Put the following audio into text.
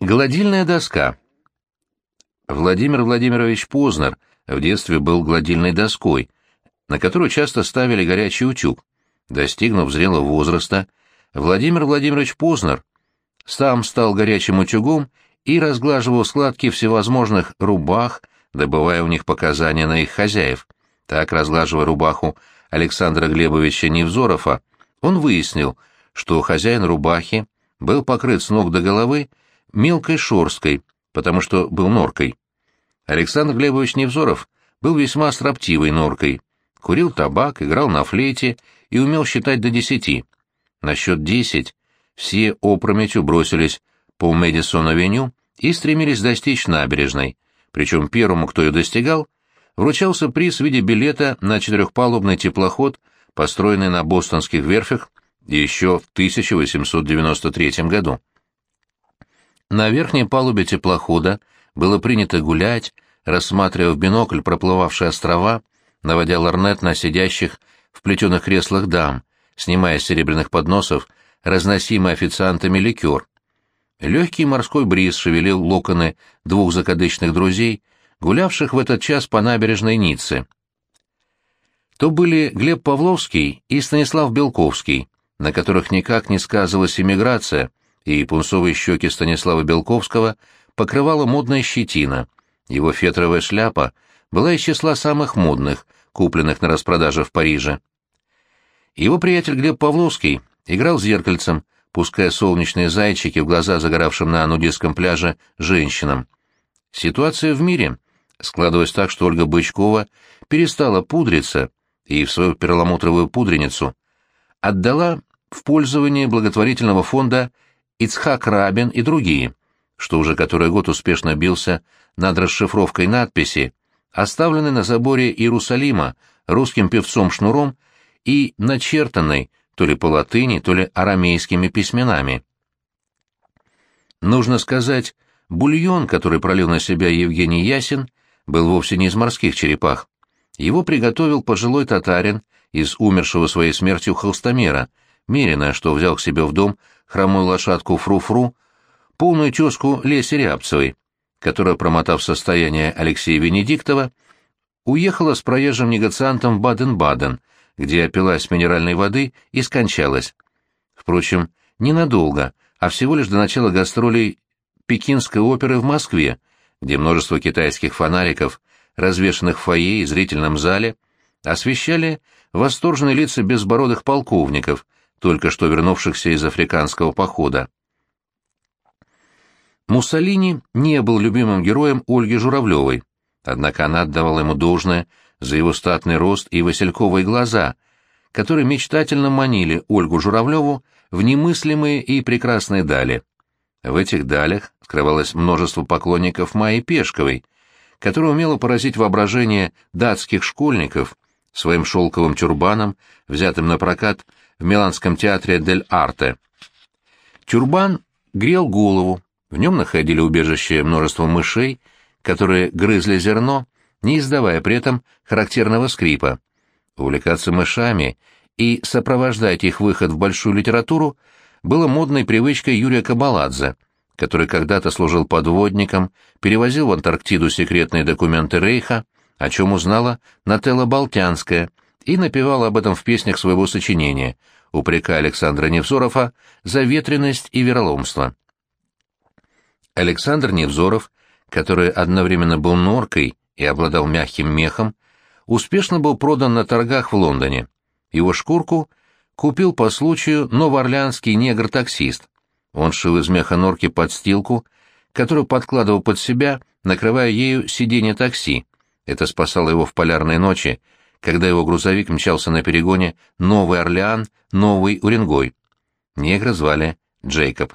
Гладильная доска. Владимир Владимирович Познер в детстве был гладильной доской, на которую часто ставили горячий утюг. Достигнув зрелого возраста, Владимир Владимирович Познер сам стал горячим утюгом и разглаживал складки всевозможных рубах, добывая у них показания на их хозяев. Так, разглаживая рубаху Александра Глебовича Невзорова, он выяснил, что хозяин рубахи был покрыт с ног до головы мелкой шорсткой, потому что был норкой. Александр Глебович Невзоров был весьма строптивой норкой, курил табак, играл на флейте и умел считать до десяти. На счет десять все опрометью бросились по Мэдисон-авеню и стремились достичь набережной, причем первому, кто ее достигал, вручался приз в виде билета на четырехпалубный теплоход, построенный на бостонских верфях еще в 1893 году. На верхней палубе теплохода было принято гулять, рассматривая в бинокль проплывавшие острова, наводя лорнет на сидящих в плетеных креслах дам, снимая с серебряных подносов разносимый официантами ликер. Легкий морской бриз шевелил локоны двух закадычных друзей, гулявших в этот час по набережной Ниццы. То были Глеб Павловский и Станислав Белковский, на которых никак не сказывалась иммиграция, и пунцовые щеки Станислава Белковского покрывала модная щетина. Его фетровая шляпа была из числа самых модных, купленных на распродаже в Париже. Его приятель Глеб Павловский играл зеркальцем, пуская солнечные зайчики в глаза загоравшим на нудистском пляже женщинам. Ситуация в мире складывалась так, что Ольга Бычкова перестала пудриться и в свою перламутровую пудреницу отдала в пользование благотворительного фонда Ицхак Рабин и другие, что уже который год успешно бился над расшифровкой надписи, оставленной на заборе Иерусалима русским певцом Шнуром и начертанной то ли по латыни, то ли арамейскими письменами. Нужно сказать, бульон, который пролил на себя Евгений Ясин, был вовсе не из морских черепах. Его приготовил пожилой татарин из умершего своей смертью холстомера, Мерина, что взял к себе в дом хромую лошадку Фру-Фру, полную тезку Леси Рябцевой, которая, промотав состояние Алексея Венедиктова, уехала с проезжим негациантом в Баден-Баден, где опилась минеральной воды и скончалась. Впрочем, ненадолго, а всего лишь до начала гастролей Пекинской оперы в Москве, где множество китайских фонариков, развешанных в фойе и зрительном зале, освещали восторженные лица безбородых полковников, только что вернувшихся из африканского похода. Муссолини не был любимым героем Ольги Журавлевой, однако она отдавала ему должное за его статный рост и васильковые глаза, которые мечтательно манили Ольгу Журавлеву в немыслимые и прекрасные дали. В этих далях скрывалось множество поклонников Майи Пешковой, которая умела поразить воображение датских школьников своим шелковым тюрбаном, взятым на прокат в Миланском театре Дель Арте. Тюрбан грел голову, в нем находили убежище множество мышей, которые грызли зерно, не издавая при этом характерного скрипа. Увлекаться мышами и сопровождать их выход в большую литературу было модной привычкой Юрия Кабаладзе, который когда-то служил подводником, перевозил в Антарктиду секретные документы Рейха, о чем узнала Нателла Болтянская — и напевал об этом в песнях своего сочинения, упрекая Александра Невзорова за ветренность и вероломство. Александр Невзоров, который одновременно был норкой и обладал мягким мехом, успешно был продан на торгах в Лондоне. Его шкурку купил по случаю новоорлеанский негр-таксист. Он шил из меха норки подстилку, которую подкладывал под себя, накрывая ею сиденье такси. Это спасало его в полярной ночи, когда его грузовик мчался на перегоне Новый Орлеан, Новый Уренгой. Негра звали Джейкоб.